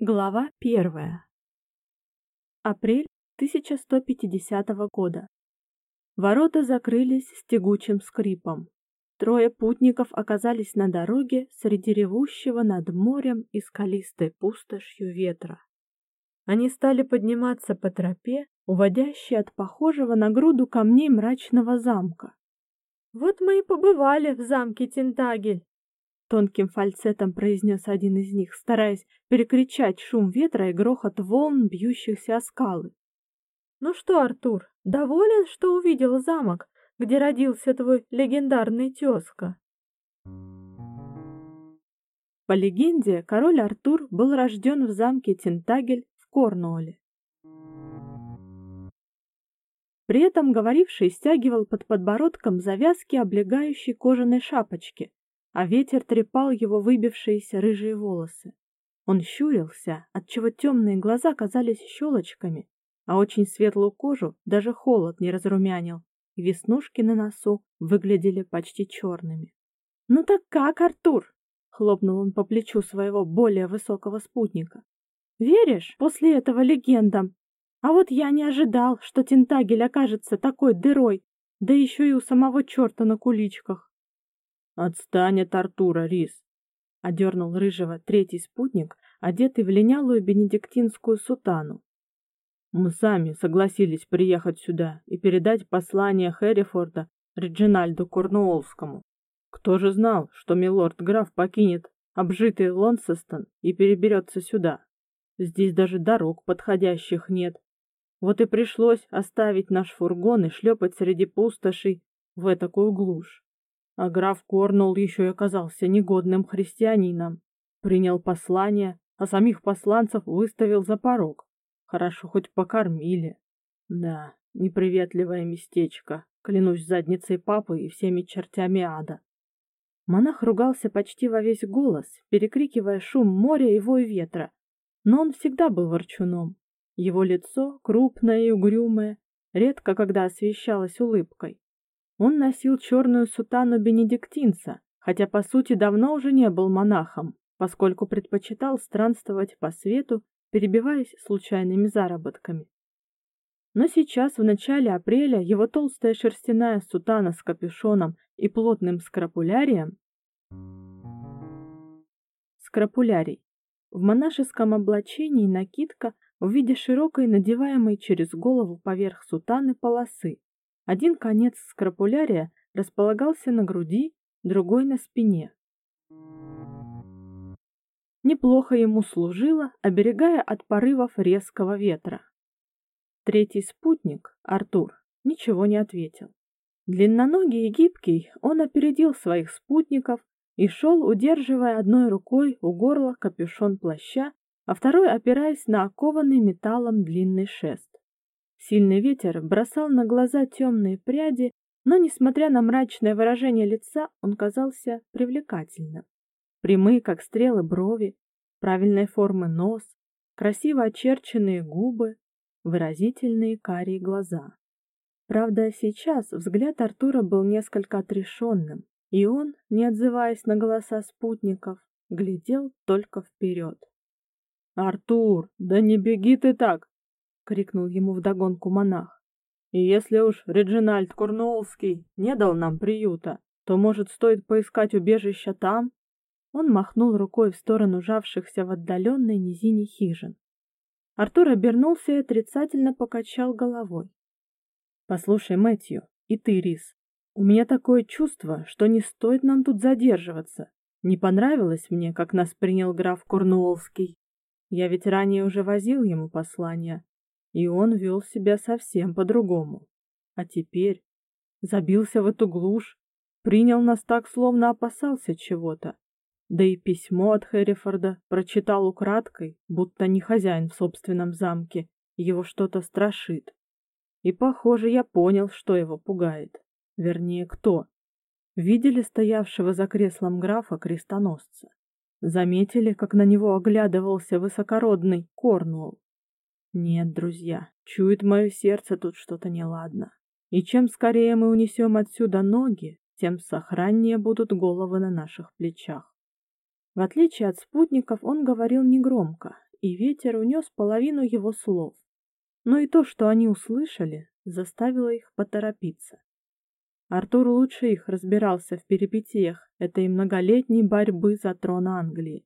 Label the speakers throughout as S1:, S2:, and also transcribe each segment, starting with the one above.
S1: Глава первая. Апрель 1150 года. Ворота закрылись с тягучим скрипом. Трое путников оказались на дороге среди ревущего над морем и скалистой пустошью ветра. Они стали подниматься по тропе, уводящей от похожего на груду камней мрачного замка. Вот мы и побывали в замке Тентагель, тонким фальцетом произнес один из них, стараясь перекричать шум ветра и грохот волн, бьющихся о скалы. Ну что, Артур, доволен, что увидел замок, где родился твой легендарный тезка? По легенде, король Артур был рожден в замке Тентагель в Корнуолле. При этом говоривший стягивал под подбородком завязки облегающей кожаной шапочки, а ветер трепал его выбившиеся рыжие волосы. Он щурился, отчего темные глаза казались щелочками, а очень светлую кожу даже холод не разрумянил, и веснушки на носу выглядели почти черными. «Ну так как, Артур?» — хлопнул он по плечу своего более высокого спутника. «Веришь после этого легендам? А вот я не ожидал, что Тентагель окажется такой дырой, да еще и у самого черта на куличках.
S2: Отстань от Артура, Рис, одернул рыжего третий спутник, одетый в линялую бенедиктинскую сутану. Мы сами согласились приехать сюда и передать послание Хэррифорда Реджинальду Корнуоллскому. Кто же знал, что милорд граф покинет обжитый Лонсестон и переберется сюда? Здесь даже дорог подходящих нет. Вот и пришлось оставить наш фургон и шлепать среди пустошей в такую глушь. А граф Корнул еще и оказался негодным христианином. Принял послание, а самих посланцев выставил за порог. Хорошо хоть покормили. Да, неприветливое местечко, клянусь задницей папы и всеми чертями ада. Монах ругался почти во весь голос, перекрикивая шум моря и ветра. Но он всегда был ворчуном. Его лицо, крупное и угрюмое, редко когда освещалось улыбкой. Он носил черную сутану бенедиктинца, хотя по сути давно уже не был монахом, поскольку предпочитал странствовать по свету, перебиваясь случайными заработками. Но сейчас, в начале апреля, его толстая шерстяная сутана с капюшоном и плотным скрапулярием Скрапулярий. В монашеском облачении накидка в виде широкой, надеваемой через голову поверх сутаны полосы, один конец скрапулярия располагался на груди, другой на спине. Неплохо ему служило, оберегая от порывов резкого ветра. Третий спутник, Артур, ничего не ответил. Длинноногий и гибкий, он опередил своих спутников и шел, удерживая одной рукой у горла капюшон плаща, а второй опираясь на окованный металлом длинный шест. Сильный ветер бросал на глаза темные пряди, но, несмотря на мрачное выражение лица, он казался привлекательным. Прямые, как стрелы, брови, правильной формы нос, красиво очерченные губы, выразительные карие глаза. Правда, сейчас взгляд Артура был несколько отрешенным, и он, не отзываясь на голоса спутников, глядел только вперед. «Артур, да не беги ты так! Крикнул ему вдогонку монах. И если уж Реджинальд Корнуоллский не дал нам приюта, то, может, стоит поискать убежища там? Он махнул рукой в сторону жавшихся в отдаленной низине хижин. Артур обернулся и отрицательно покачал головой. Послушай, Мэтью, и ты, Рис, у меня такое чувство, что не стоит нам тут задерживаться. Не понравилось мне, как нас принял граф Корнуоллский. Я ведь ранее уже возил ему послание, и он вел себя совсем по-другому. А теперь забился в эту глушь, принял нас так, словно опасался чего-то. Да и письмо от Хэррифорда прочитал украдкой, будто не хозяин в собственном замке, его что-то страшит. И, похоже, я понял, что его пугает. Вернее, кто. Видели стоявшего за креслом графа крестоносца? Заметили, как на него оглядывался высокородный Корнуолл? Нет, друзья, чует мое сердце тут что-то неладно. И чем скорее мы унесем отсюда ноги, тем сохраннее будут головы на наших плечах. В отличие от спутников, он говорил негромко,
S1: и ветер унес половину его слов. Но и то, что они услышали, заставило их поторопиться. Артур лучше их разбирался в перипетиях этой многолетней борьбы за трон Англии.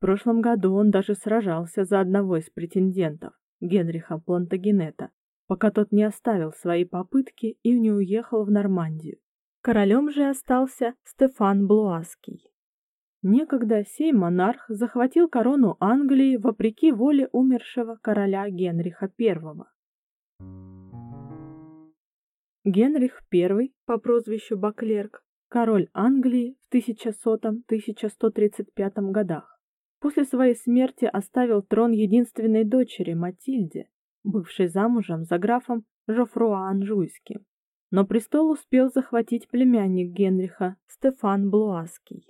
S1: В прошлом году он даже сражался за одного из претендентов, Генриха Плантагенета, пока тот не оставил свои попытки и не уехал в Нормандию. Королем же остался Стефан Блуаский. Некогда сей монарх захватил корону Англии вопреки воле умершего короля Генриха I. Генрих I по прозвищу Баклерк, король Англии в 1100-1135 годах. После своей смерти оставил трон единственной дочери Матильде, бывшей замужем за графом Жофруа Анжуйским. Но престол успел захватить племянник Генриха Стефан Блуаский.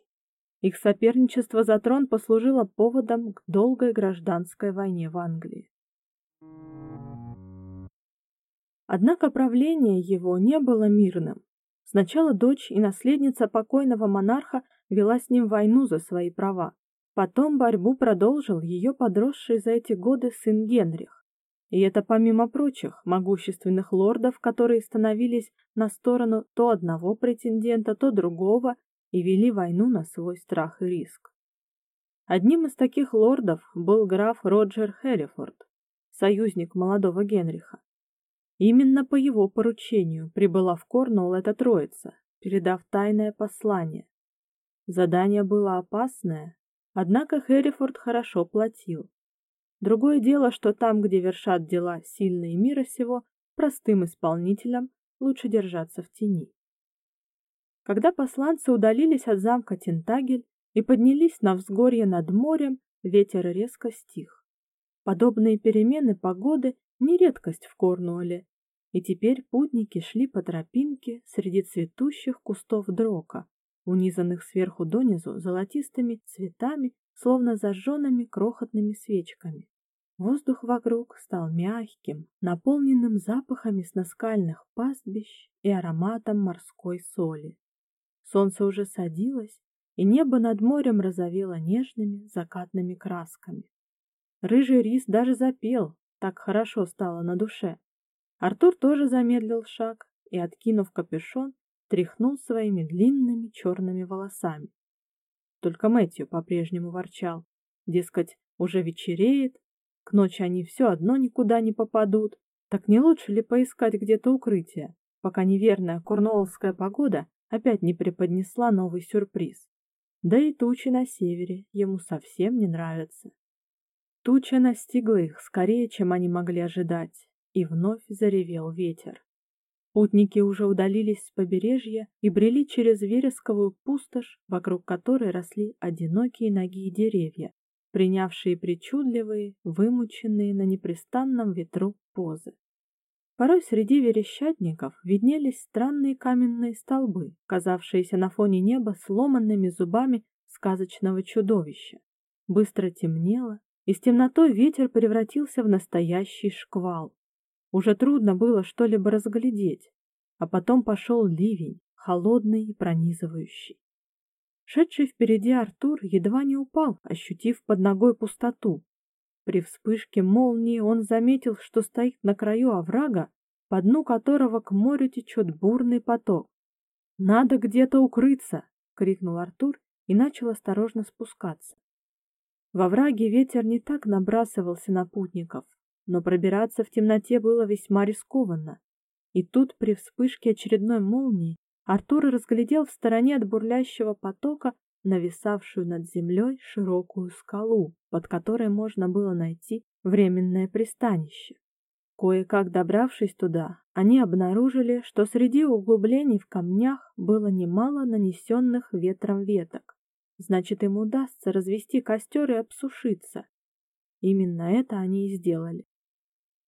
S1: Их соперничество за трон послужило поводом к долгой гражданской войне в Англии. Однако правление его не было мирным. Сначала дочь и наследница покойного монарха вела с ним войну за свои права. Потом борьбу продолжил ее подросший за эти годы сын Генрих. И это помимо прочих могущественных лордов, которые становились на сторону то одного претендента, то другого и вели войну на свой страх и риск. Одним из таких лордов был граф Роджер Херрифорд, союзник молодого Генриха. Именно по его поручению прибыла в Корнуолл эта троица, передав тайное послание. Задание было опасное, однако Хэррифорд хорошо платил. Другое дело, что там, где вершат дела сильные мира сего, простым исполнителям лучше держаться в тени. Когда посланцы удалились от замка Тентагель и поднялись на взгорье над морем, ветер резко стих. Подобные перемены погоды не редкость в Корнуолле, и теперь путники шли по тропинке среди цветущих кустов дрока, унизанных сверху донизу золотистыми цветами, словно зажженными крохотными свечками. Воздух вокруг стал мягким, наполненным запахами сноскальных пастбищ и ароматом морской соли. Солнце уже садилось, и небо над морем розовело нежными закатными красками. Рыжий рис даже запел, так хорошо стало на душе. Артур тоже замедлил шаг и, откинув капюшон, тряхнул своими длинными черными волосами. Только Мэтью по-прежнему ворчал, дескать, уже вечереет, к ночи они все одно никуда не попадут. Так не лучше ли поискать где-то укрытие, пока неверная корнуоллская погода опять не преподнесла новый сюрприз? Да и тучи на севере ему совсем не нравятся. Туча настигла их скорее, чем они могли ожидать и вновь заревел ветер. Путники уже удалились с побережья и брели через вересковую пустошь, вокруг которой росли одинокие ноги деревья, принявшие причудливые, вымученные на непрестанном ветру позы. Порой среди верещатников виднелись странные каменные столбы, казавшиеся на фоне неба сломанными зубами сказочного чудовища. Быстро темнело, и с темнотой ветер превратился в настоящий шквал. Уже трудно было что-либо разглядеть, а потом пошел ливень, холодный и пронизывающий. Шедший впереди Артур едва не упал, ощутив под ногой пустоту. При вспышке молнии он заметил, что стоит на краю оврага, по дну которого к морю течет бурный поток. "Надо где-то укрыться", крикнул Артур и начал осторожно спускаться. Во враге ветер не так набрасывался на путников, но пробираться в темноте было весьма рискованно. И тут при вспышке очередной молнии Артур разглядел в стороне от бурлящего потока нависавшую над землей широкую скалу, под которой можно было найти временное пристанище. Кое-как добравшись туда, они обнаружили, что среди углублений в камнях было немало нанесенных ветром веток. Значит, им удастся развести костер и обсушиться. Именно это они и сделали.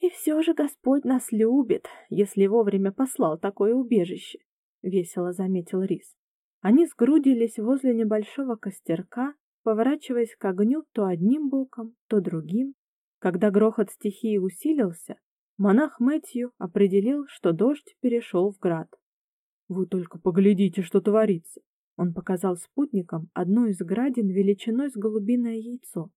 S1: И все же Господь нас любит, если вовремя послал такое убежище, весело заметил Рис. Они сгрудились возле небольшого костерка, поворачиваясь к огню то одним боком, то другим. Когда грохот стихии усилился, монах Мэтью определил, что дождь перешел в град. Вы только поглядите, что творится. Он показал спутникам одну из градин величиной с голубиное яйцо.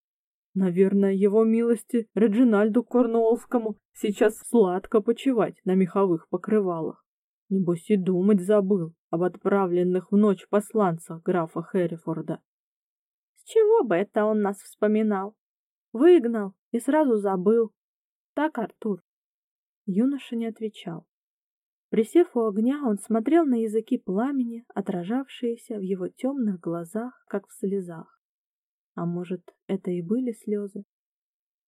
S2: Наверное, его милости Реджинальду Корнуолскому сейчас сладко почивать на меховых покрывалах. Небось и думать забыл об отправленных в ночь посланцах графа Хэррифорда.
S1: С чего бы это он нас вспоминал? Выгнал и сразу забыл. Так, Артур?
S2: Юноша не отвечал. Присев у огня, он смотрел на языки пламени, отражавшиеся в его темных глазах, как в слезах. А может, это и были слезы?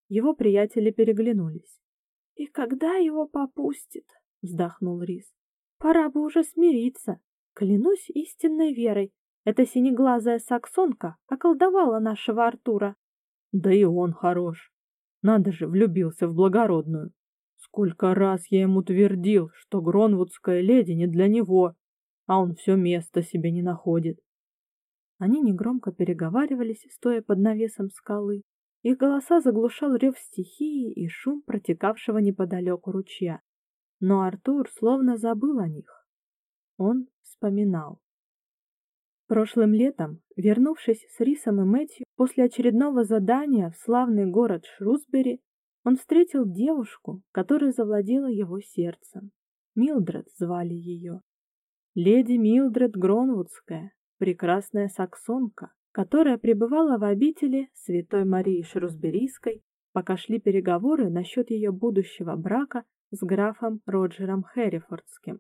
S2: Его приятели переглянулись.
S1: «И когда его попустит?» — вздохнул Рис. «Пора бы уже смириться. Клянусь истинной верой, эта синеглазая саксонка околдовала нашего Артура».
S2: «Да и он хорош. Надо же, влюбился в благородную. Сколько раз я ему твердил, что гронвудская леди не для него, а он все место себе не находит. Они негромко переговаривались, стоя под навесом скалы. Их голоса заглушал рев стихии и шум протекавшего неподалеку ручья. Но Артур словно забыл о них. Он вспоминал. Прошлым летом, вернувшись с Рисом и Мэтью после очередного задания в славный город Шрусбери, он встретил девушку, которая завладела его сердцем. Милдред звали ее. Леди Милдред Гронвудская, прекрасная саксонка, которая пребывала в обители Святой Марии Шрусберийской, пока шли переговоры насчет ее будущего брака с графом Роджером Хэррифордским.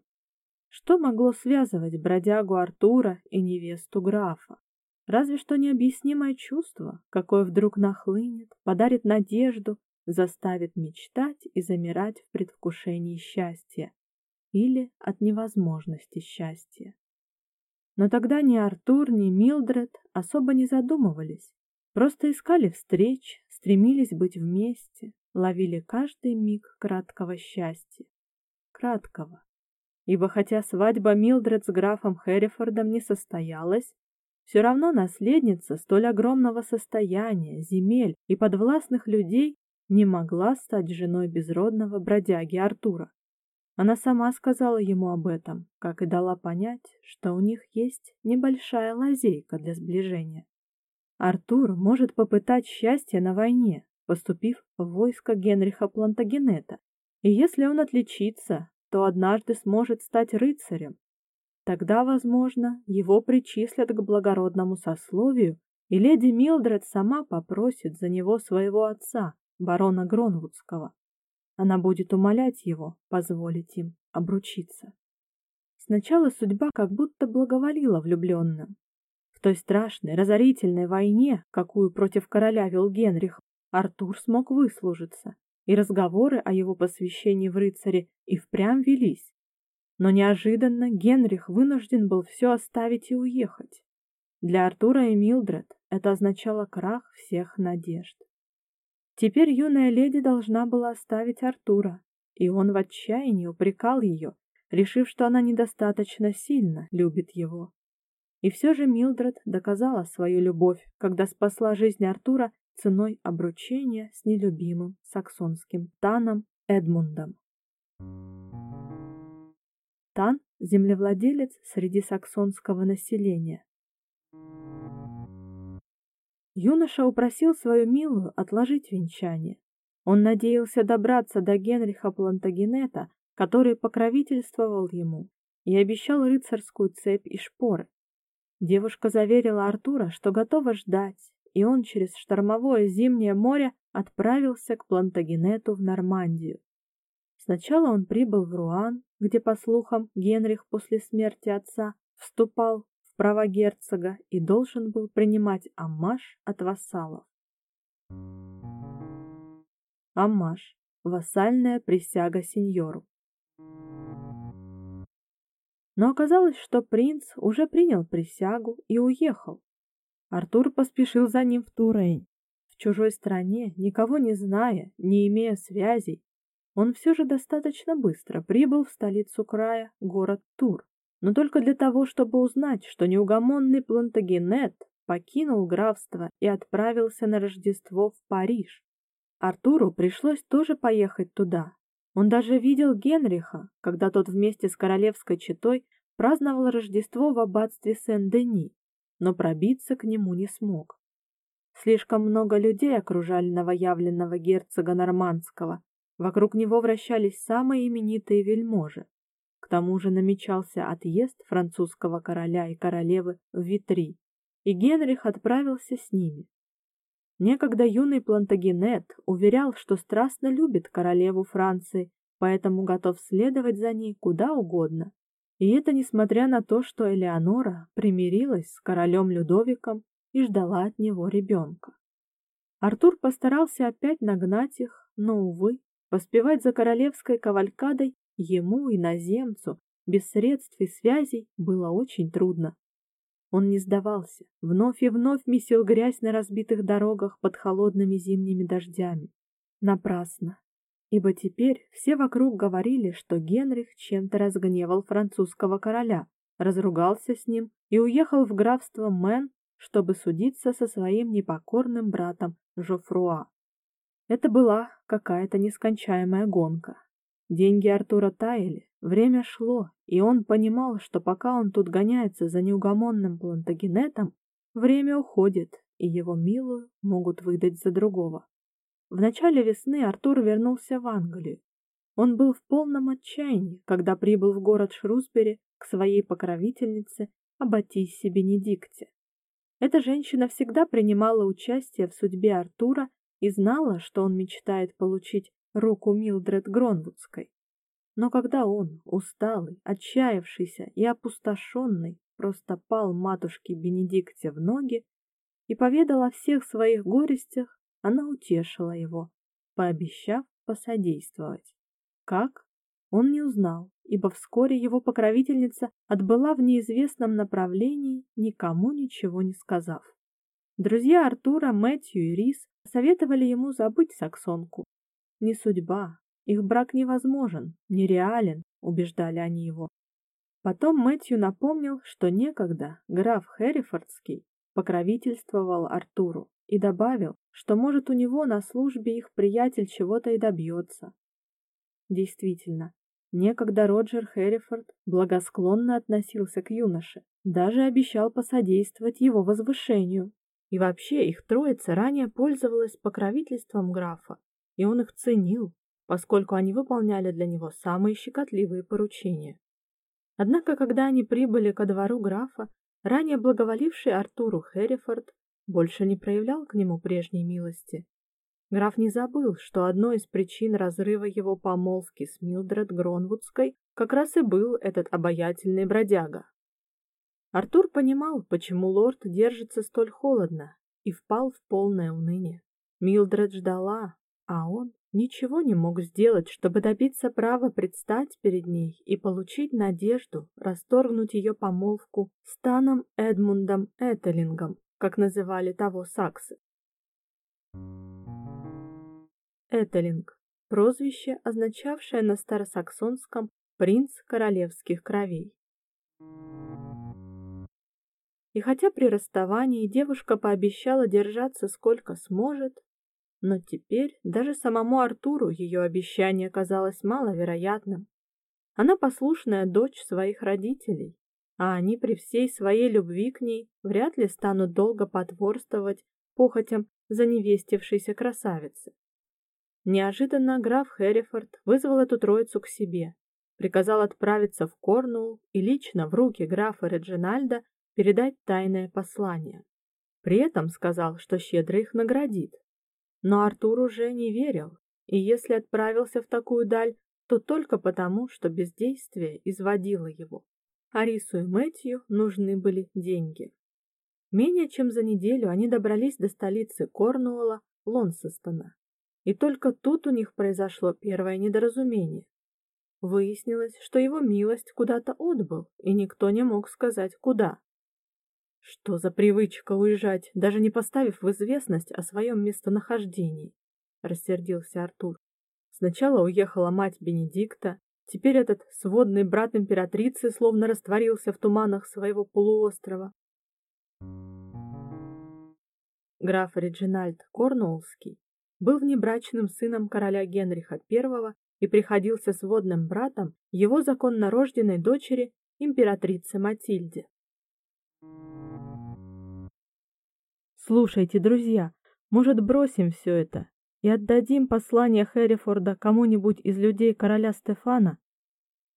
S2: Что могло связывать бродягу Артура и невесту графа? Разве что необъяснимое чувство, какое вдруг нахлынет, подарит надежду, заставит мечтать и замирать в предвкушении счастья или от невозможности счастья. Но тогда ни Артур, ни Милдред особо не задумывались, просто искали встреч, стремились быть вместе, ловили каждый миг краткого счастья. Краткого. Ибо хотя свадьба Милдред с графом Хэррифордом не состоялась, все равно наследница столь огромного состояния, земель и подвластных людей не могла стать женой безродного бродяги Артура. Она сама сказала ему об этом, как и дала понять, что у них есть небольшая лазейка для сближения. Артур может попытать счастье на войне, поступив в войско Генриха Плантагенета, и если он отличится, то однажды сможет стать рыцарем. Тогда, возможно, его причислят к благородному сословию, и леди Милдред сама попросит за него своего отца, барона Гронвудского. Она будет умолять его позволить им обручиться. Сначала судьба как будто благоволила влюбленным. В той страшной, разорительной войне, какую против короля вел Генрих, Артур смог выслужиться, и разговоры о его посвящении в рыцаре и впрямь велись. Но неожиданно Генрих вынужден был все оставить и уехать. Для Артура и Милдред это означало крах всех надежд. Теперь юная леди должна была оставить Артура, и он в отчаянии упрекал ее, решив, что она недостаточно сильно любит его. И все же Милдред доказала свою любовь, когда спасла жизнь Артура ценой обручения с нелюбимым саксонским Таном Эдмундом. Тан – землевладелец среди саксонского населения, Юноша упросил свою милую отложить венчание. Он надеялся добраться до Генриха Плантагенета, который покровительствовал ему, и обещал рыцарскую цепь и шпоры. Девушка заверила Артура, что готова ждать, и он через штормовое зимнее море отправился к Плантагенету в Нормандию. Сначала он прибыл в Руан, где, по слухам, Генрих после смерти отца вступал права герцога и должен был принимать аммаж от вассалов. Аммаж – вассальная присяга сеньору. Но оказалось, что принц уже принял присягу и уехал. Артур поспешил за ним в Турень. В чужой стране, никого не зная, не имея связей, он все же достаточно быстро прибыл в столицу края, город Тур но только для того, чтобы узнать, что неугомонный Плантагенет покинул графство и отправился на Рождество в Париж. Артуру пришлось тоже поехать туда. Он даже видел Генриха, когда тот вместе с королевской четой праздновал Рождество в аббатстве Сен-Дени, но пробиться к нему не смог.
S1: Слишком много людей окружали новоявленного герцога Нормандского. Вокруг него вращались самые именитые вельможи. К тому же намечался отъезд французского короля и королевы в Витри, и Генрих отправился с ними. Некогда юный Плантагенет уверял, что страстно любит королеву Франции, поэтому готов следовать за ней куда угодно. И это несмотря на то, что Элеонора примирилась с королем Людовиком и ждала от него ребенка. Артур постарался опять нагнать их, но увы, поспевать за королевской кавалькадой ему иноземцу без средств и связей было очень трудно. Он не сдавался, вновь и вновь месил грязь на разбитых дорогах под холодными зимними дождями. Напрасно, ибо теперь все вокруг говорили, что Генрих чем-то разгневал французского короля, разругался с ним и уехал в графство Мэн чтобы судиться со своим непокорным братом Жофруа. Это была какая-то нескончаемая гонка. Деньги Артура таяли, время шло, и он понимал, что пока он тут гоняется за неугомонным Плантагенетом, время уходит, и его милую могут выдать за другого. В начале весны Артур вернулся в Англию. Он был в полном отчаянии, когда прибыл в город Шрусбери к своей покровительнице Аббатиссе Бенедикте. Эта женщина всегда принимала участие в судьбе Артура и знала, что он мечтает получить руку Милдред Гронвудской. Но когда он, усталый, отчаявшийся и опустошенный, просто пал матушке Бенедикте в ноги и поведал о всех своих горестях, она утешила его, пообещав посодействовать. Как? Он не узнал, ибо вскоре его покровительница отбыла в неизвестном направлении, никому ничего не сказав. Друзья Артура, Мэтью и Рис советовали ему забыть саксонку. Не судьба, их брак невозможен, нереален, убеждали они его. Потом Мэтью напомнил, что некогда граф Хэррифордский покровительствовал Артуру и добавил, что может у него на службе их приятель чего-то и добьется. Действительно, Некогда Роджер Хэррифорд благосклонно относился к юноше, даже обещал посодействовать его возвышению. И вообще их троица ранее пользовалась покровительством графа, и он их ценил, поскольку они выполняли для него самые щекотливые поручения. Однако, когда они прибыли ко двору графа, ранее благоволивший Артуру Хэррифорд больше не проявлял к нему прежней милости, Граф не забыл, что одной из причин разрыва его помолвки с Милдред Гронвудской как раз и был этот обаятельный бродяга. Артур понимал, почему лорд держится столь холодно, и впал в полное уныние. Милдред ждала, а он ничего не мог сделать, чтобы добиться права предстать перед ней и получить надежду расторгнуть ее помолвку с Таном Эдмундом Этелингом, как называли того саксы. Этелинг – прозвище, означавшее на старосаксонском «принц королевских кровей». И хотя при расставании девушка пообещала держаться сколько сможет, но теперь даже самому Артуру ее обещание казалось маловероятным. Она послушная дочь своих родителей, а они при всей своей любви к ней вряд ли станут долго потворствовать похотям заневестившейся красавицы. Неожиданно граф Хэррифорд вызвал эту троицу к себе, приказал отправиться в Корнуолл и лично в руки графа Реджинальда передать тайное послание. При этом сказал, что щедро их наградит. Но Артур уже не верил, и если отправился в такую даль, то только потому, что бездействие изводило его. Арису и Мэтью нужны были деньги. Менее чем за неделю они добрались до столицы Корнуолла, Лонсестона. И только тут у них произошло первое недоразумение. Выяснилось, что его милость куда-то отбыл, и никто не мог сказать куда. Что за привычка уезжать, даже не поставив в известность о своем местонахождении, рассердился Артур. Сначала уехала мать Бенедикта, теперь этот сводный брат императрицы словно растворился в туманах своего полуострова. Граф Реджинальд Корнуоллский был внебрачным сыном короля Генриха I и приходился сводным братом его законнорожденной дочери императрице Матильде. Слушайте, друзья, может, бросим все это и отдадим послание Хэррифорда кому-нибудь из людей короля Стефана?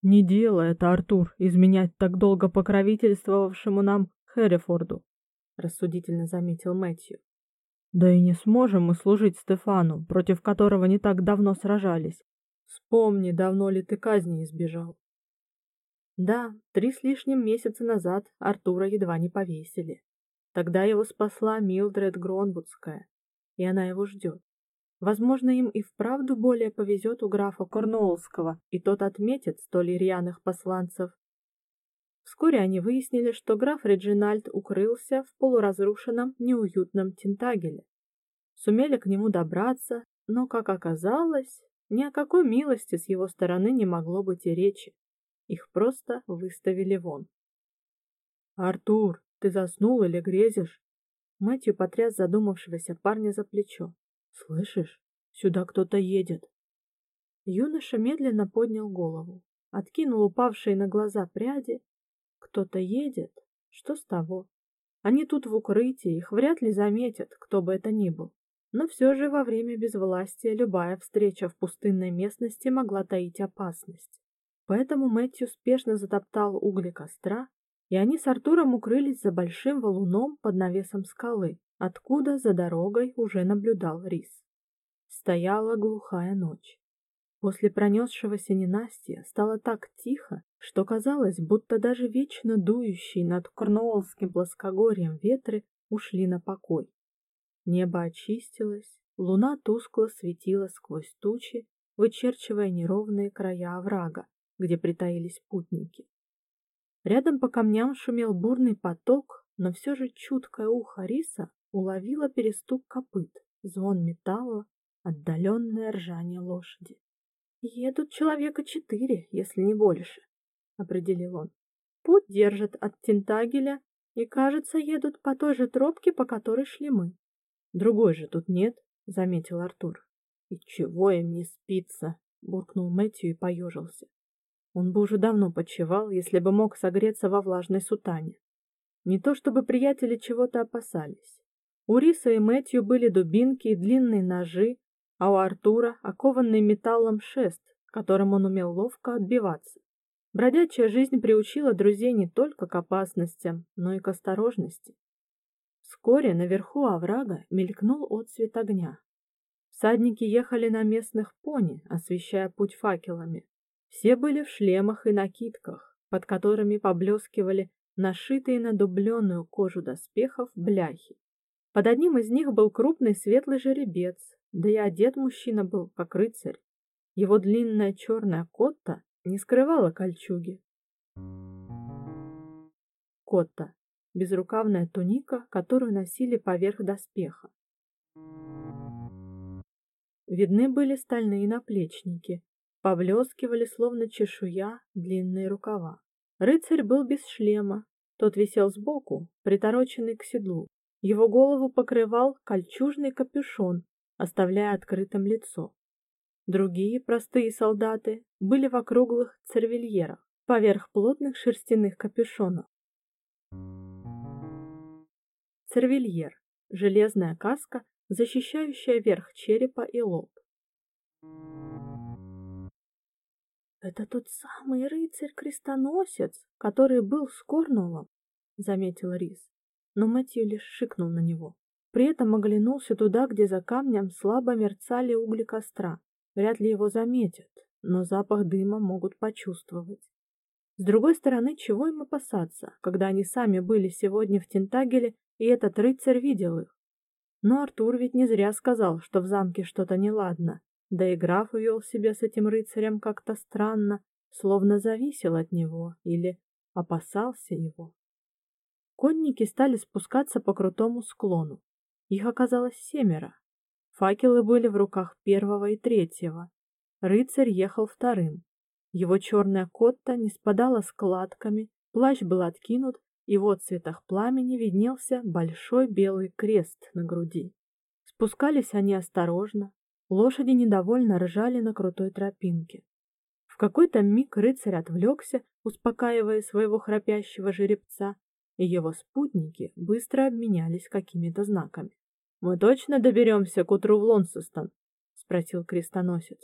S2: Не дело это, Артур, изменять так долго покровительствовавшему нам Хэррифорду, рассудительно заметил Мэтью. Да и не сможем мы служить Стефану, против которого не так давно сражались. Вспомни, давно ли ты казни избежал.
S1: Да, три с лишним месяца назад Артура едва не повесили. Тогда его спасла Милдред Гронвудская, и она его ждет. Возможно, им и вправду более повезет у графа Корнуоллского, и тот отметит столь рьяных посланцев. Вскоре они выяснили, что граф Реджинальд укрылся в полуразрушенном неуютном Тинтагеле. Сумели к нему добраться, но, как оказалось, ни о какой милости с его стороны не могло быть и речи. Их просто выставили вон.
S2: Артур, ты заснул или грезишь?
S1: Мэтью потряс задумавшегося парня за плечо.
S2: Слышишь? Сюда кто-то едет.
S1: Юноша медленно поднял голову, откинул упавшие на глаза пряди. Кто-то едет? Что с того? Они тут в укрытии, их вряд ли заметят, кто бы это ни был. Но все же во время безвластия любая встреча в пустынной местности могла таить опасность. Поэтому Мэтью спешно затоптал угли костра, и они с Артуром укрылись за большим валуном под навесом скалы, откуда за дорогой уже наблюдал Рис. Стояла глухая ночь. После пронесшегося ненастья стало так тихо, что казалось, будто даже вечно дующие над Корнуоллским плоскогорьем ветры ушли на покой. Небо очистилось, луна тускло светила сквозь тучи, вычерчивая неровные края оврага, где притаились путники. Рядом по камням шумел бурный поток, но все же чуткое ухо риса уловило перестук копыт, звон металла, отдаленное ржание лошади. «Едут человека четыре, если не больше», — определил он. «Путь держат от Тентагеля и, кажется, едут по той же тропке, по которой шли мы. Другой же тут нет, заметил Артур. И чего им не спится, буркнул Мэтью и поежился. Он бы уже давно почевал, если бы мог согреться во влажной сутане. Не то чтобы приятели чего-то опасались. У Риса и Мэтью были дубинки и длинные ножи, а у Артура окованный металлом шест, которым он умел ловко отбиваться. Бродячая жизнь приучила друзей не только к опасностям, но и к осторожности. Вскоре наверху оврага мелькнул отсвет огня. Всадники ехали на местных пони, освещая путь факелами. Все были в шлемах и накидках, под которыми поблескивали нашитые на дубленную кожу доспехов бляхи. Под одним из них был крупный светлый жеребец, да и одет мужчина был как рыцарь. Его длинная черная котта не скрывала кольчуги. Котта безрукавная туника, которую носили поверх доспеха. Видны были стальные наплечники, поблескивали словно чешуя длинные рукава. Рыцарь был без шлема, тот висел сбоку, притороченный к седлу. Его голову покрывал кольчужный капюшон, оставляя открытым лицо. Другие простые солдаты были в округлых цервильерах, поверх плотных шерстяных капюшонов. Цервильер – железная каска, защищающая верх черепа и лоб. «Это тот самый рыцарь-крестоносец, который был с Корнуоллом», — заметил Рис. Но Мэтью лишь шикнул на него. При этом оглянулся туда, где за камнем слабо мерцали угли костра. Вряд ли его заметят, но запах дыма могут почувствовать. С другой стороны, чего им опасаться, когда они сами были сегодня в Тентагеле и этот рыцарь видел их. Но Артур ведь не зря сказал, что в замке что-то неладно, да и граф вел себя с этим рыцарем как-то странно, словно зависел от него или опасался его. Конники стали спускаться по крутому склону. Их оказалось семеро. Факелы были в руках первого и третьего. Рыцарь ехал вторым. Его черная котта не спадала складками, плащ был откинут, и в отцветах пламени виднелся большой белый крест на груди. Спускались они осторожно, лошади недовольно ржали на крутой тропинке. В какой-то миг рыцарь отвлекся, успокаивая своего храпящего жеребца, и его спутники быстро обменялись какими-то знаками. Мы точно доберемся к утру в Лонсестон, спросил крестоносец.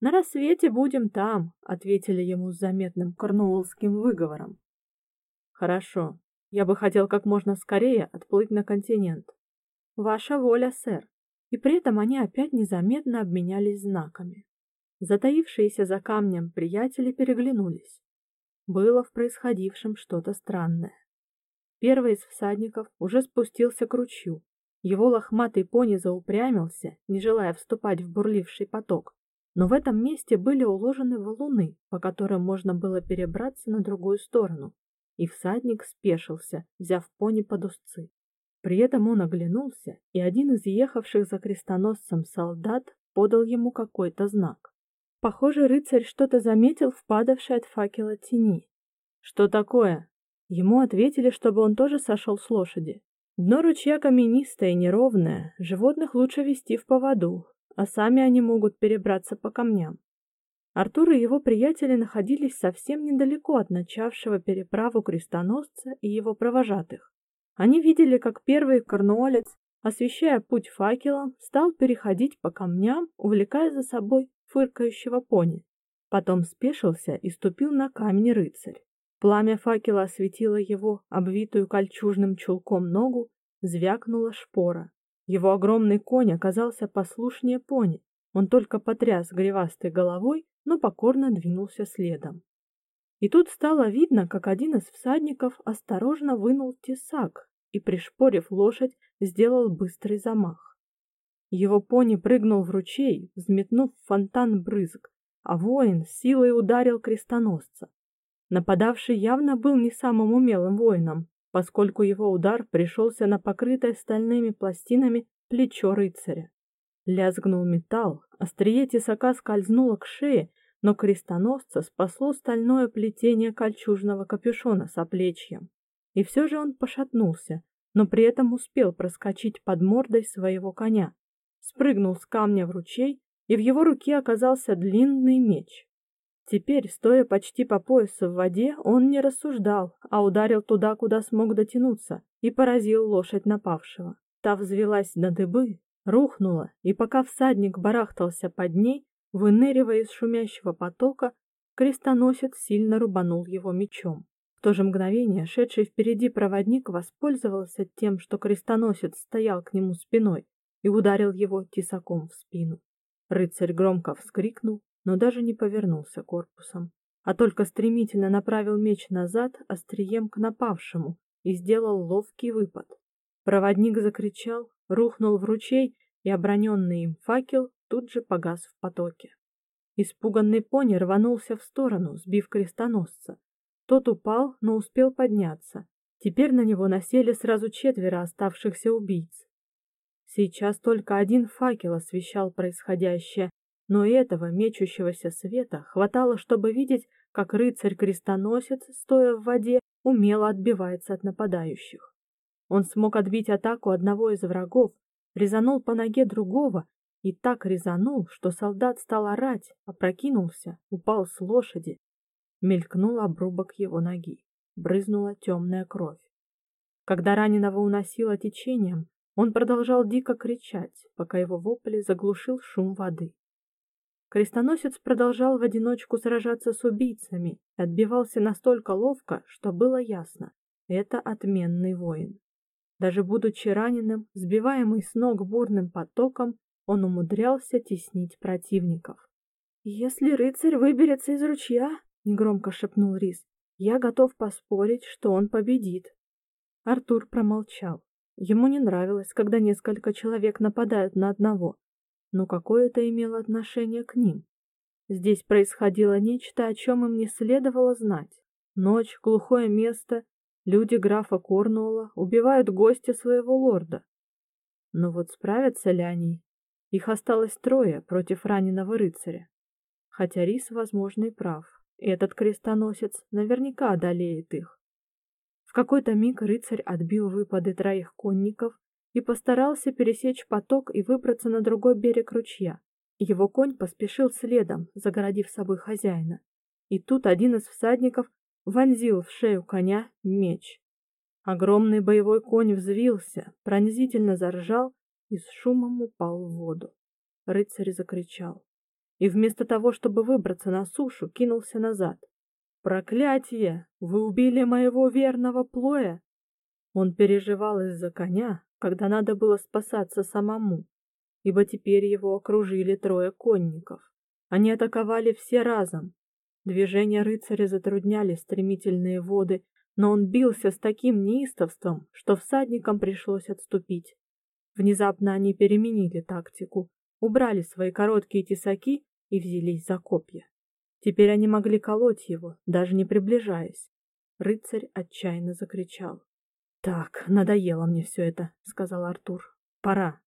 S1: На рассвете будем там, ответили ему с заметным корнуоллским выговором. Хорошо. Я бы хотел как можно скорее отплыть на континент. Ваша воля, сэр. И при этом они опять незаметно обменялись знаками. Затаившиеся за камнем приятели переглянулись. Было в происходившем что-то странное. Первый из всадников уже спустился к ручью. Его лохматый пони заупрямился, не желая вступать в бурливший поток. Но в этом месте были уложены валуны, по которым можно было перебраться на другую сторону, и всадник спешился, взяв пони под узцы. При этом он оглянулся, и один из ехавших за крестоносцем солдат подал ему какой-то знак. Похоже, рыцарь что-то заметил в падавшей от факела тени. Что такое? Ему ответили, чтобы он тоже сошел с лошади. Дно ручья каменистое и неровное, животных лучше вести в поводу, а сами они могут перебраться по камням. Артур и его приятели находились совсем недалеко от начавшего переправу крестоносца и его провожатых. Они видели, как первый корнуолец, освещая путь факелом, стал переходить по камням, увлекая за собой фыркающего пони. Потом спешился и ступил на камень рыцарь. Пламя факела осветило его, обвитую кольчужным чулком ногу, звякнула шпора. Его огромный конь оказался послушнее пони. Он только потряс гривастой головой но покорно двинулся следом. И тут стало видно, как один из всадников осторожно вынул тесак и, пришпорив лошадь, сделал быстрый замах. Его пони прыгнул в ручей, взметнув фонтан брызг, а воин силой ударил крестоносца. Нападавший явно был не самым умелым воином, поскольку его удар пришелся на покрытое стальными пластинами плечо рыцаря. Лязгнул металл, острие тесака скользнуло к шее, но крестоносца спасло стальное плетение кольчужного капюшона с оплечьем. И все же он пошатнулся, но при этом успел проскочить под мордой своего коня, спрыгнул с камня в ручей, и в его руке оказался длинный меч. Теперь, стоя почти по пояс в воде, он не рассуждал, а ударил туда, куда смог дотянуться, и поразил лошадь напавшего. Та взвилась на дыбы, рухнула, и пока всадник барахтался под ней, выныривая из шумящего потока, крестоносец сильно рубанул его мечом. В то же мгновение шедший впереди проводник воспользовался тем, что крестоносец стоял к нему спиной, и ударил его тесаком в спину. Рыцарь громко вскрикнул, но даже не повернулся корпусом, а только стремительно направил меч назад острием к напавшему и сделал ловкий выпад. Проводник закричал, рухнул в ручей, и оброненный им факел тут же погас в потоке. Испуганный пони рванулся в сторону, сбив крестоносца. Тот упал, но успел подняться. Теперь на него насели сразу четверо оставшихся убийц. Сейчас только один факел освещал происходящее, но этого мечущегося света хватало, чтобы видеть, как рыцарь-крестоносец, стоя в воде, умело отбивается от нападающих. Он смог отбить атаку одного из врагов, резанул по ноге другого и так резанул, что солдат стал орать, опрокинулся, упал с лошади. Мелькнул обрубок его ноги, брызнула темная кровь. Когда раненого уносило течением, он продолжал дико кричать, пока его вопли заглушил шум воды. Крестоносец продолжал в одиночку сражаться с убийцами и отбивался настолько ловко, что было ясно это отменный воин. Даже будучи раненым, сбиваемый с ног бурным потоком, он умудрялся теснить противников. Если рыцарь выберется из ручья, негромко шепнул Рис, я готов поспорить, что он победит. Артур промолчал. Ему не нравилось, когда несколько человек нападают на одного. Но какое это имело отношение к ним? Здесь происходило нечто, о чем им не следовало знать. Ночь, глухое место, Люди графа Корнуолла убивают гостя своего лорда. Но вот справятся ли они? Их осталось трое против раненого рыцаря. Хотя Рис, возможно, и прав. Этот крестоносец наверняка одолеет их. В какой-то миг рыцарь отбил выпады троих конников и постарался пересечь поток и выбраться на другой берег ручья. Его конь поспешил следом, загородив собой хозяина. И тут один из всадников вонзил в шею коня меч. Огромный боевой конь взвился, пронзительно заржал и с шумом упал в воду. Рыцарь закричал и вместо того, чтобы выбраться на сушу, кинулся назад. Проклятие! Вы убили моего верного плоя. Он переживал из-за коня, когда надо было спасаться самому, ибо теперь его окружили трое конников. Они атаковали все разом. Движения рыцаря затрудняли стремительные воды, но он бился с таким неистовством, что всадникам пришлось отступить. Внезапно они переменили тактику, убрали свои короткие тесаки и взялись за копья. Теперь они могли колоть его, даже не приближаясь. Рыцарь отчаянно закричал. «Так, надоело мне все это», — сказал Артур. «Пора».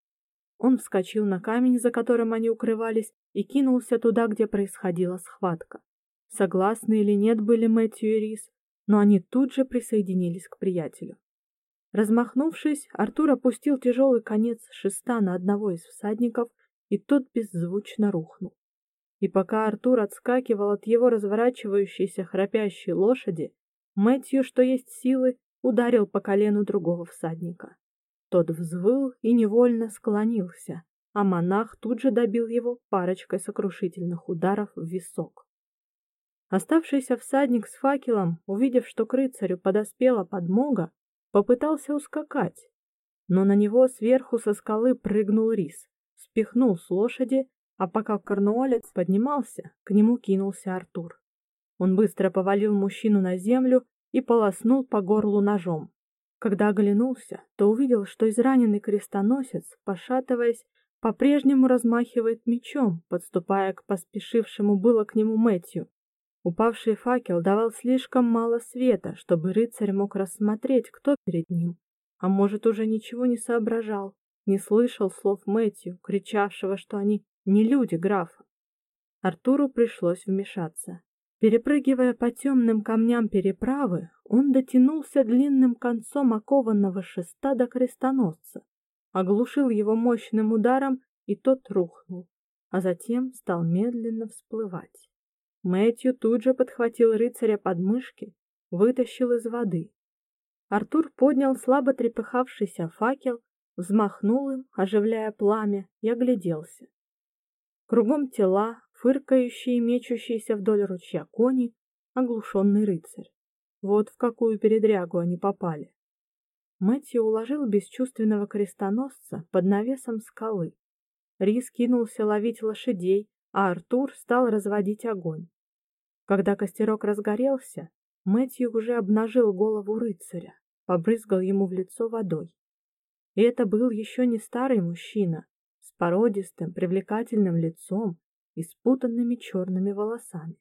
S1: Он вскочил на камень, за которым они укрывались, и кинулся туда, где происходила схватка. Согласны или нет были Мэтью и Рис, но они тут же присоединились к приятелю. Размахнувшись, Артур опустил тяжелый конец шеста на одного из всадников, и тот беззвучно рухнул. И пока Артур отскакивал от его разворачивающейся храпящей лошади, Мэтью, что есть силы, ударил по колену другого всадника. Тот взвыл и невольно склонился, а монах тут же добил его парочкой сокрушительных ударов в висок. Оставшийся всадник с факелом, увидев, что к рыцарю подоспела подмога, попытался ускакать, но на него сверху со скалы прыгнул рис, спихнул с лошади а пока корнуолец поднимался, к нему кинулся Артур. Он быстро повалил мужчину на землю и полоснул по горлу ножом. Когда оглянулся, то увидел, что израненный крестоносец, пошатываясь, по-прежнему размахивает мечом, подступая к поспешившему было к нему Мэтью. Упавший факел давал слишком мало света, чтобы рыцарь мог рассмотреть, кто перед ним, а может, уже ничего не соображал, не слышал слов Мэтью, кричавшего, что они не люди графа. Артуру пришлось вмешаться. Перепрыгивая по темным камням переправы, он дотянулся длинным концом окованного шеста до крестоносца, оглушил его мощным ударом, и тот рухнул, а затем стал медленно всплывать. Мэтью тут же подхватил рыцаря под мышки, вытащил из воды. Артур поднял слабо трепыхавшийся факел, взмахнул им, оживляя пламя, и огляделся. Кругом тела, фыркающие и мечущиеся вдоль ручья кони, оглушенный рыцарь. Вот в какую передрягу они попали. Мэтью уложил бесчувственного крестоносца под навесом скалы. Рис кинулся ловить лошадей, а Артур стал разводить огонь. Когда костерок разгорелся, Мэтью уже обнажил голову рыцаря, побрызгал ему в лицо водой. И это был еще не старый мужчина, с породистым, привлекательным лицом и спутанными черными волосами.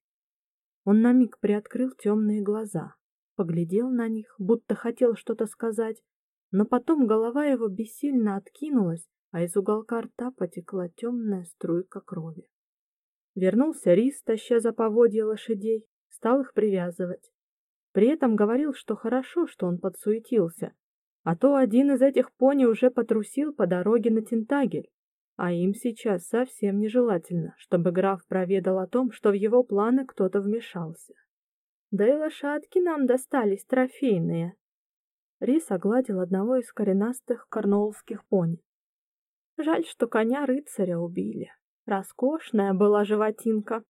S1: Он на миг приоткрыл темные глаза, поглядел на них, будто хотел что-то сказать, но потом голова его бессильно откинулась, а из уголка рта потекла темная струйка крови. Вернулся Рис, таща за поводья лошадей, стал их привязывать. При этом говорил, что хорошо, что он подсуетился, а то один из этих пони уже потрусил по дороге на Тентагель, а им сейчас совсем нежелательно, чтобы граф проведал о том, что в его планы кто-то вмешался. Да и лошадки нам достались трофейные. Рис огладил одного из коренастых корнуоллских пони. Жаль, что коня рыцаря убили. Роскошная была животинка.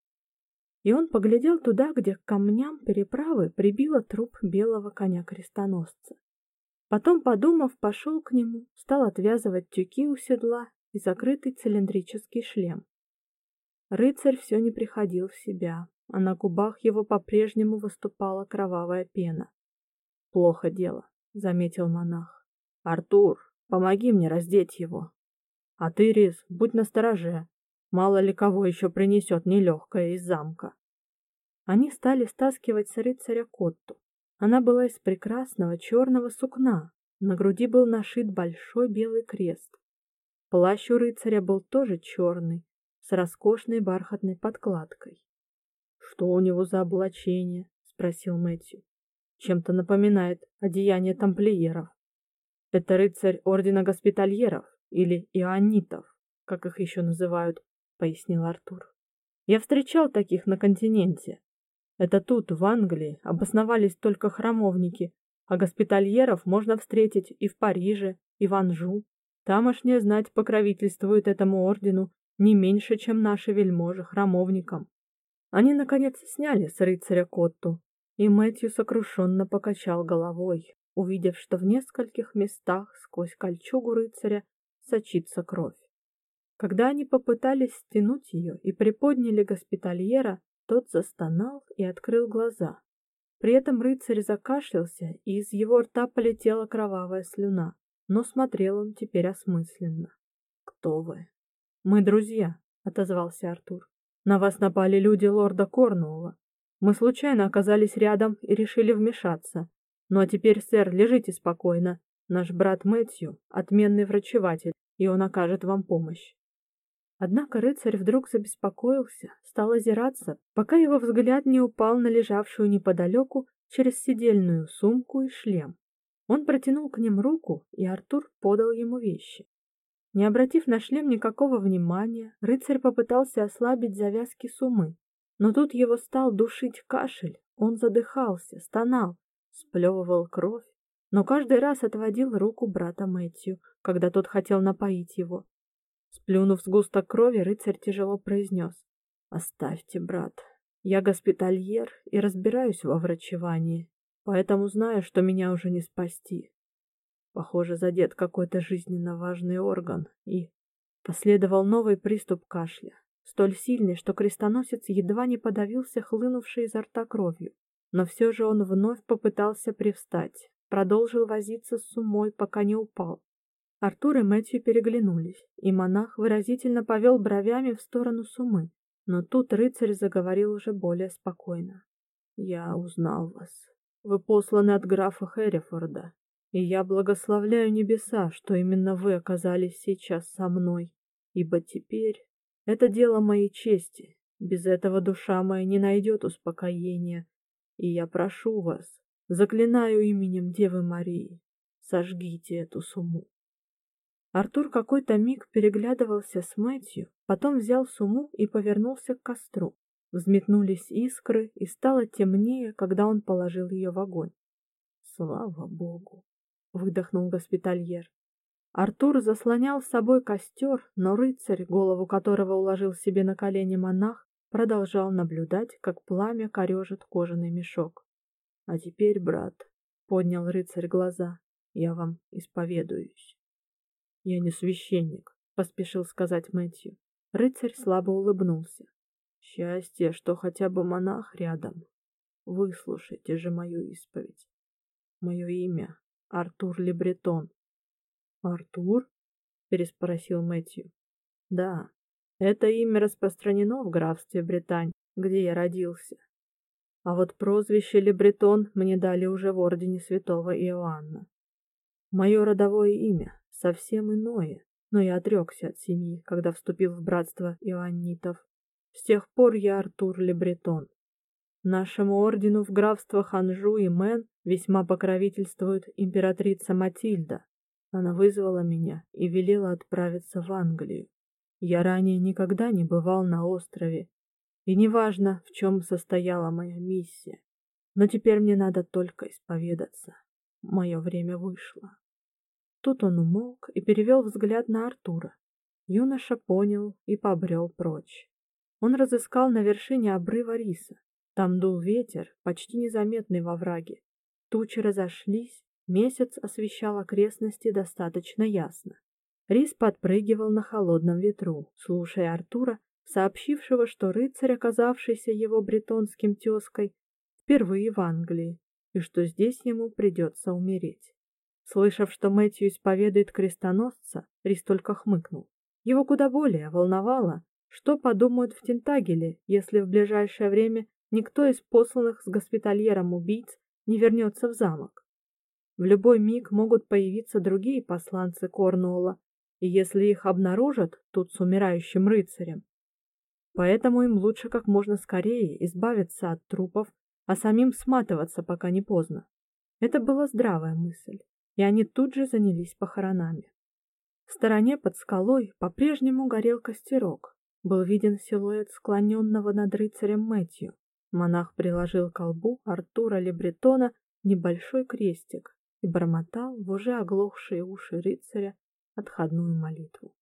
S1: И он поглядел туда, где к камням переправы прибило труп белого коня-крестоносца. Потом, подумав, пошел к нему, стал отвязывать тюки у седла и закрытый цилиндрический шлем. Рыцарь все не приходил в себя, а на губах его по-прежнему выступала кровавая пена. Плохо дело, заметил монах. Артур, помоги мне раздеть его. А ты, Рис, будь настороже. Мало ли кого еще принесет нелегкое из замка. Они стали стаскивать с рыцаря котту. Она была из прекрасного черного сукна. На груди был нашит большой белый крест. Плащ у рыцаря был тоже черный, с роскошной бархатной подкладкой. Что у него за облачение? спросил Мэтью. Чем-то напоминает одеяние тамплиеров. Это рыцарь ордена госпитальеров или ионитов, как их еще называют, пояснил Артур. Я встречал таких на континенте. Это тут, в Англии, обосновались только храмовники,
S2: а госпитальеров можно встретить и в Париже, и в Анжу. Тамошняя знать покровительствует этому ордену не меньше, чем наши вельможи храмовникам. Они наконец сняли с рыцаря котту, и Мэтью сокрушенно покачал головой, увидев, что в нескольких местах сквозь кольчугу рыцаря сочится кровь. Когда они попытались стянуть ее и приподняли госпитальера, тот застонал и открыл глаза. При этом рыцарь закашлялся, и из его рта полетела кровавая слюна, но смотрел он теперь осмысленно. "Кто вы?" "Мы друзья", отозвался Артур. На вас напали люди лорда Корнуолла. Мы случайно оказались рядом и решили вмешаться. Ну а теперь, сэр, лежите спокойно. Наш брат Мэтью отменный врачеватель, и он окажет вам помощь. Однако рыцарь вдруг забеспокоился, стал озираться, пока его взгляд не упал на лежавшую неподалеку через сидельную сумку и шлем. Он протянул к ним руку, и Артур подал ему вещи. Не обратив на шлем никакого внимания, рыцарь попытался ослабить завязки сумы, но тут его стал душить кашель. Он задыхался, стонал, сплевывал кровь, но каждый раз отводил руку брата Мэтью, когда тот хотел напоить его. Сплюнув сгусток крови, рыцарь тяжело произнес: "Оставьте, брат. Я госпитальер и разбираюсь во врачевании, поэтому знаю, что меня уже не спасти. Похоже, задет какой-то жизненно важный орган, и последовал новый приступ кашля, столь сильный, что крестоносец едва не подавился хлынувшей изо рта кровью. Но все же он вновь попытался привстать, продолжил возиться с сумой, пока не упал. Артур и Мэтью переглянулись, и монах выразительно повел бровями в сторону сумы, но тут рыцарь заговорил уже более спокойно. Я узнал вас. Вы посланы от графа Хэррифорда, и я благословляю небеса, что именно вы оказались сейчас со мной, ибо теперь это дело моей чести. Без этого душа моя не найдет успокоения, и я прошу вас, заклинаю именем Девы Марии, сожгите эту сумму. Артур какой-то миг переглядывался с Мэтью, потом взял сумму и повернулся к костру. Взметнулись искры, и стало темнее, когда он положил ее в огонь. Слава богу выдохнул госпитальер. Артур заслонял с собой костер, но рыцарь, голову которого уложил себе на колени монах, продолжал наблюдать, как пламя корежит кожаный мешок. А теперь, брат, поднял рыцарь глаза. Я вам исповедуюсь. Я не священник, поспешил сказать Мэтью. Рыцарь слабо улыбнулся. Счастье, что хотя бы монах рядом. Выслушайте же мою исповедь. Мое имя Артур Лебретон. Артур? переспросил Мэтью. Да, это имя распространено в графстве Британь, где я родился. А вот прозвище Лебретон мне дали уже в ордене Святого Иоанна. Мое родовое имя совсем иное, но я отрекся от семьи, когда вступил в братство иоаннитов. С тех пор я Артур Лебретон. Нашему ордену в графствах Анжу и Мэн весьма покровительствует императрица Матильда. Она вызвала меня и велела отправиться в Англию. Я ранее никогда не бывал на острове, и неважно, в чем состояла моя миссия, но теперь мне надо только исповедаться. Мое время вышло. Тут он умолк и перевел взгляд на Артура. Юноша понял и побрел прочь. Он разыскал на вершине обрыва риса, там дул ветер, почти незаметный во враге. Тучи разошлись, месяц освещал окрестности достаточно ясно. Рис подпрыгивал на холодном ветру, слушая Артура, сообщившего, что рыцарь, оказавшийся его бретонским тёзкой, впервые в Англии, и что здесь ему придется умереть. Слышав, что Мэтью исповедует крестоносца, Рис только хмыкнул. Его куда более волновало, что подумают в Тентагеле, если в ближайшее время никто из посланных с госпитальером убийц не вернется в замок. В любой миг могут появиться другие посланцы Корнуолла, и если их обнаружат тут с умирающим рыцарем, поэтому им лучше как можно скорее избавиться от трупов, а самим сматываться, пока не поздно. Это была здравая мысль, и они тут же занялись похоронами. В стороне под скалой по-прежнему горел костерок. Был виден силуэт склоненного над рыцарем Мэтью. Монах приложил к колбу Артура Лебретона
S1: небольшой крестик и бормотал в уже оглохшие уши рыцаря отходную молитву.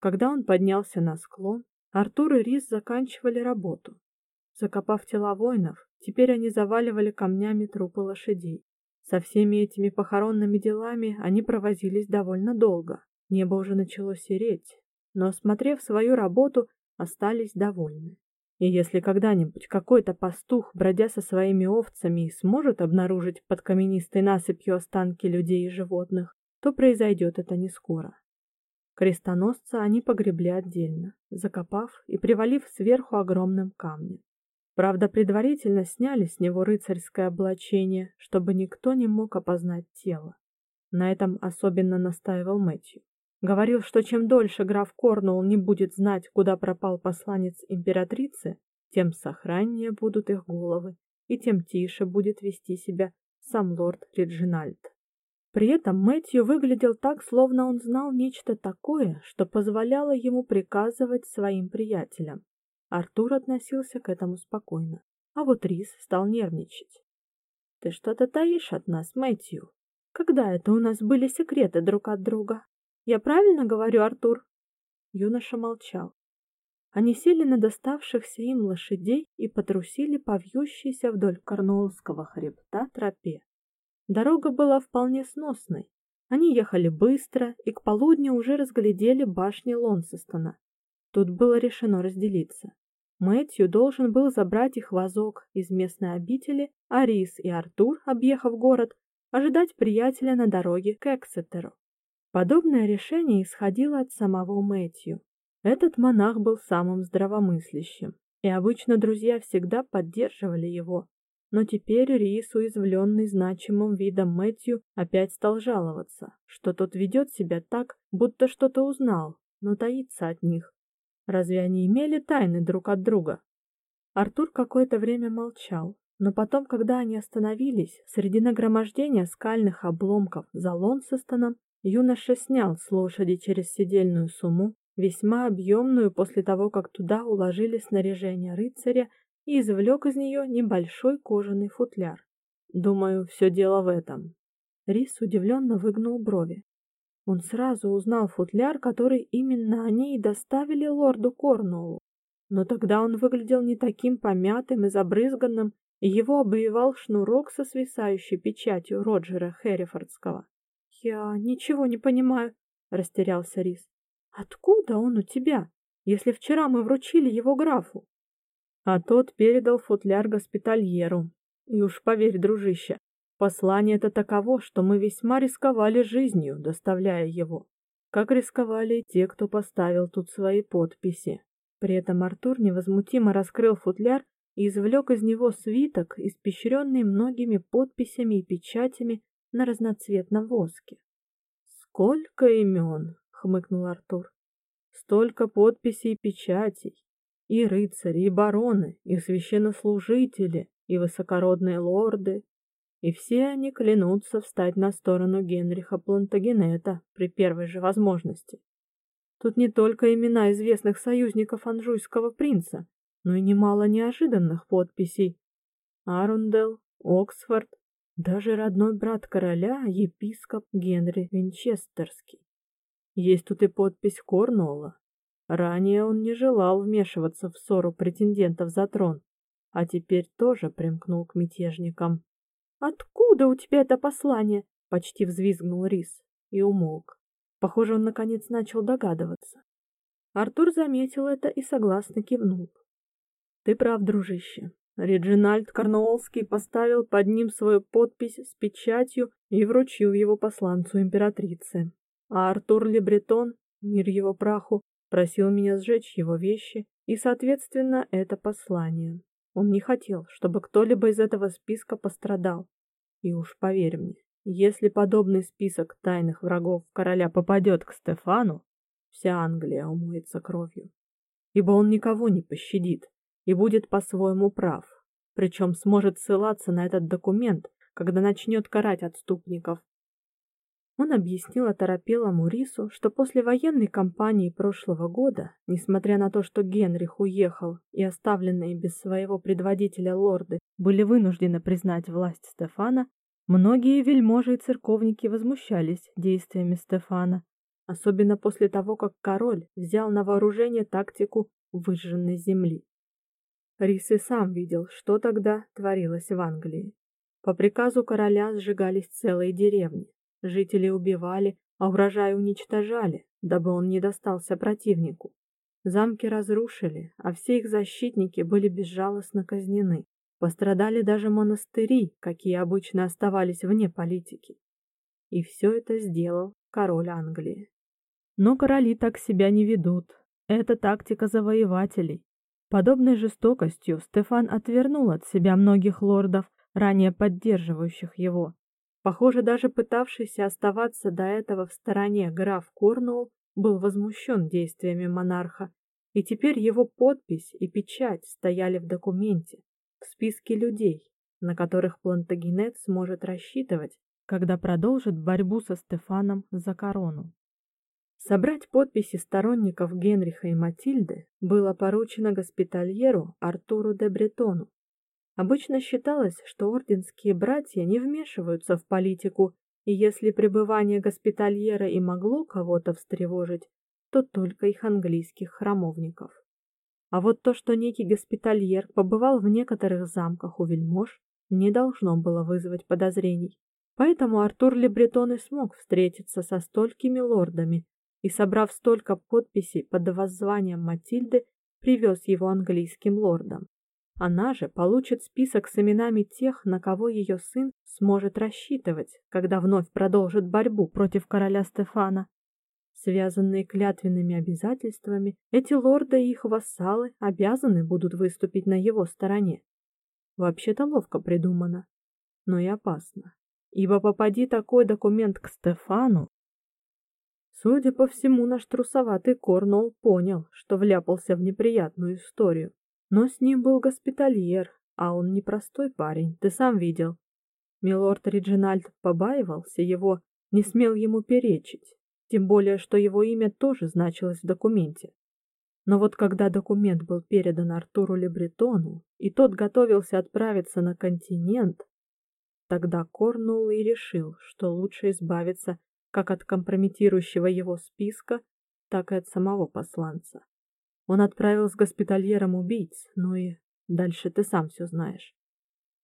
S1: Когда он поднялся на склон, Артур и Рис заканчивали работу. Закопав тела воинов, теперь они заваливали камнями трупы лошадей. Со всеми этими похоронными делами они провозились довольно долго. Небо уже начало сереть, но, осмотрев свою работу, остались довольны. И если когда-нибудь какой-то пастух, бродя со своими овцами, сможет обнаружить под каменистой насыпью останки людей и животных, то произойдет это не скоро. Крестоносца они погребли отдельно, закопав и привалив сверху огромным камнем. Правда, предварительно сняли с него рыцарское облачение, чтобы никто не мог опознать тело. На этом особенно настаивал Мэтью. Говорил, что чем дольше граф Корнуолл не будет знать, куда пропал посланец императрицы, тем сохраннее будут их головы, и тем тише будет вести себя сам лорд Реджинальд. При этом Мэтью выглядел так, словно он знал нечто такое, что позволяло ему приказывать своим приятелям. Артур относился к этому спокойно, а вот Рис стал нервничать. Ты что-то таишь от нас, Мэтью? Когда это у нас были секреты друг от друга? Я правильно говорю, Артур? Юноша молчал. Они сели на доставшихся им лошадей и потрусили по вьющейся вдоль Корнуоллского хребта тропе. Дорога была вполне сносной. Они ехали быстро и к полудню уже разглядели башни Лонсестона. Тут было решено разделиться. Мэтью должен был забрать их вазок из местной обители, а Рис и Артур, объехав город, ожидать приятеля на дороге к Эксетеру. Подобное решение исходило от самого Мэтью. Этот монах был самым здравомыслящим, и обычно друзья всегда поддерживали его. Но теперь Рис, уязвленный значимым видом Мэтью, опять стал жаловаться, что тот ведет себя так, будто что-то узнал, но таится от них. Разве они имели тайны друг от друга? Артур какое-то время молчал, но потом, когда они остановились среди нагромождения скальных обломков за Лонсестоном, Юноша снял с лошади через седельную сумму, весьма объемную после того, как туда уложили снаряжение рыцаря, и извлек из нее небольшой кожаный футляр. Думаю, все дело в этом. Рис удивленно выгнул брови. Он сразу узнал футляр, который именно они и доставили лорду Корнуоллу. Но тогда он выглядел не таким помятым и забрызганным, и его обвивал шнурок со свисающей печатью Роджера Херрифордского. Я ничего не понимаю, растерялся Рис. Откуда он у тебя, если вчера мы вручили его графу? А тот передал футляр госпитальеру. И уж поверь, дружище, послание это таково, что мы весьма рисковали жизнью, доставляя его. Как рисковали и те, кто поставил тут свои подписи. При этом Артур невозмутимо раскрыл футляр и извлек из него свиток, испещренный многими подписями и печатями на разноцветном воске. Сколько имен, хмыкнул Артур. Столько подписей и печатей. И рыцари, и бароны, и священнослужители, и высокородные лорды, и все они клянутся встать на сторону Генриха Плантагенета при первой же возможности. Тут не только имена известных союзников анжуйского принца, но и немало неожиданных подписей. Арундел, Оксфорд, даже родной брат короля, епископ Генри Винчестерский. Есть тут и подпись Корнуолла. Ранее он не желал вмешиваться в ссору претендентов за трон, а теперь тоже примкнул к мятежникам. Откуда у тебя это послание? почти взвизгнул Рис и умолк. Похоже, он наконец начал догадываться. Артур заметил это и согласно кивнул. Ты прав, дружище. Реджинальд Корнуоллский поставил под ним свою подпись с печатью и вручил его посланцу императрицы. А Артур Лебретон, мир его праху, просил меня сжечь его вещи и, соответственно, это послание. Он не хотел, чтобы кто-либо из этого списка пострадал. И уж поверь мне, если подобный список тайных врагов короля попадет к Стефану, вся Англия умоется кровью, ибо он никого не пощадит и будет по-своему прав, причем сможет ссылаться на этот документ, когда начнет карать отступников. Он объяснил оторопелому Рису, что после военной кампании прошлого года, несмотря на то, что Генрих уехал и оставленные без своего предводителя лорды были вынуждены признать власть Стефана, многие вельможи и церковники возмущались действиями Стефана, особенно после того, как король взял на вооружение тактику выжженной земли. Рис и сам видел, что тогда творилось в Англии. По приказу короля сжигались целые деревни. Жители убивали, а урожай уничтожали, дабы он не достался противнику. Замки разрушили, а все их защитники были безжалостно казнены. Пострадали даже монастыри, какие обычно оставались вне политики. И все это сделал король Англии. Но короли так себя не ведут. Это тактика завоевателей. Подобной жестокостью Стефан отвернул от себя многих лордов, ранее поддерживающих его. Похоже, даже пытавшийся оставаться до этого в стороне граф Корнуолл был возмущен действиями монарха, и теперь его подпись и печать стояли в документе, в списке людей, на которых Плантагенет сможет рассчитывать, когда продолжит борьбу со Стефаном за корону. Собрать подписи сторонников Генриха и Матильды было поручено госпитальеру Артуру де Бретону, Обычно считалось, что орденские братья не вмешиваются в политику, и если пребывание госпитальера и могло кого-то встревожить, то только их английских храмовников. А вот то, что некий госпитальер побывал в некоторых замках у вельмож, не должно было вызвать подозрений. Поэтому Артур Лебретон и смог встретиться со столькими лордами и, собрав столько подписей под воззванием Матильды, привез его английским лордам. Она же получит список с именами тех, на кого ее сын сможет рассчитывать, когда вновь продолжит борьбу против короля Стефана. Связанные клятвенными обязательствами, эти лорды и их вассалы обязаны будут выступить на его стороне. Вообще-то ловко придумано, но и опасно. Ибо попади такой документ к Стефану, Судя по всему, наш трусоватый Корнол понял, что вляпался в неприятную историю. Но с ним был госпитальер, а он не простой парень, ты сам видел. Милорд Реджинальд побаивался его, не смел ему перечить, тем более что его имя тоже значилось в документе. Но вот когда документ был передан Артуру Лебретону, и тот готовился отправиться на континент, тогда Корнуолл и решил, что лучше избавиться как от компрометирующего его списка, так и от самого посланца. Он отправил с госпитальером убийц, ну и дальше ты сам все знаешь.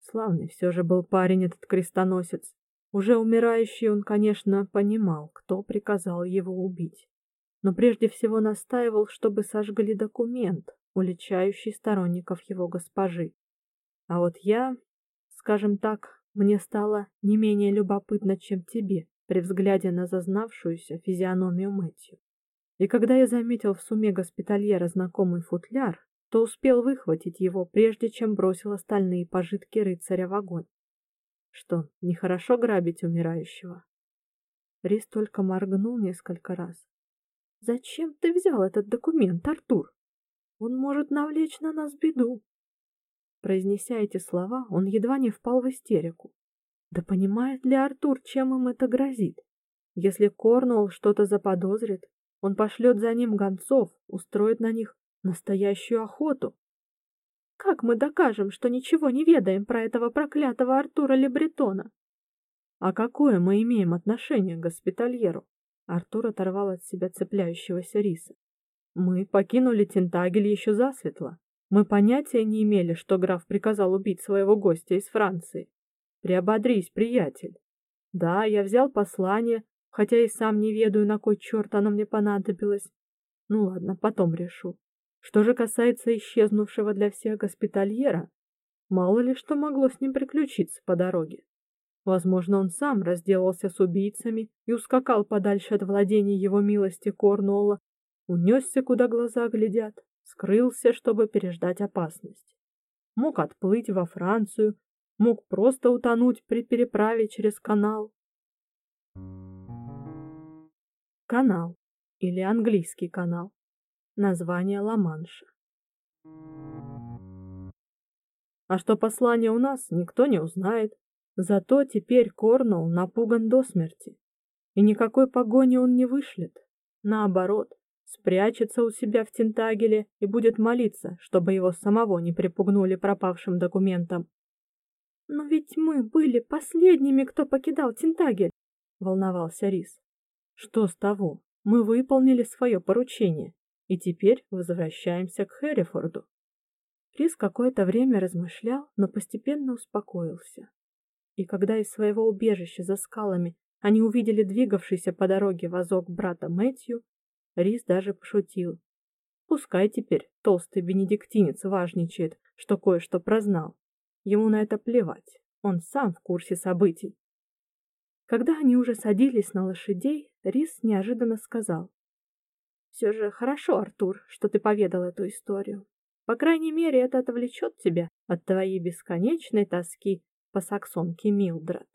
S1: Славный все же был парень этот крестоносец. Уже умирающий он, конечно, понимал, кто приказал его убить. Но прежде всего настаивал, чтобы сожгли документ, уличающий сторонников его госпожи. А вот я, скажем так, мне стало не менее любопытно, чем тебе, при взгляде на зазнавшуюся физиономию Мэтью. И когда я заметил в суме госпитальера знакомый футляр, то успел выхватить его, прежде чем бросил остальные пожитки рыцаря в огонь. Что, нехорошо грабить умирающего? Рис только моргнул несколько раз. Зачем ты взял этот документ, Артур? Он может навлечь на нас беду. Произнеся эти слова, он едва не впал в истерику. Да понимает ли Артур, чем им это грозит? Если Корнуолл что-то заподозрит, он пошлет за ним гонцов, устроит на них настоящую охоту. Как мы докажем, что ничего не ведаем про этого проклятого Артура Лебретона? А какое мы имеем отношение к госпитальеру? Артур оторвал от себя цепляющегося риса. Мы покинули Тентагель еще засветло. Мы понятия не имели, что граф приказал убить своего гостя из Франции. Приободрись, приятель. Да, я взял послание, хотя и сам не ведаю, на кой черт оно мне понадобилось. Ну ладно, потом решу. Что же касается исчезнувшего для всех госпитальера, мало ли что могло с ним приключиться по дороге. Возможно, он сам разделался с убийцами и ускакал подальше от владений его милости Корнуолла, унесся, куда глаза глядят, скрылся, чтобы переждать опасность. Мог отплыть во Францию, мог просто утонуть при переправе через канал. Канал или английский канал. Название Ла-Манша. А что послание у нас, никто не узнает. Зато теперь Корнуолл напуган до смерти. И никакой погони он не вышлет. Наоборот, спрячется у себя в Тентагеле и будет молиться, чтобы его самого не припугнули пропавшим документом. Но ведь мы были последними, кто покидал Тентагель, волновался Рис. Что с того? Мы выполнили свое поручение и теперь возвращаемся к Хэррифорду. Рис какое-то время размышлял, но постепенно успокоился. И когда из своего убежища за скалами они увидели двигавшийся по дороге вазок брата Мэтью, Рис даже пошутил. Пускай теперь толстый бенедиктинец важничает, что кое-что прознал. Ему на это плевать. Он сам в курсе событий. Когда они уже садились на лошадей, Рис неожиданно сказал: «Все же хорошо, Артур, что ты поведал эту историю. По крайней мере, это отвлечет тебя от твоей бесконечной тоски по саксонке Милдред".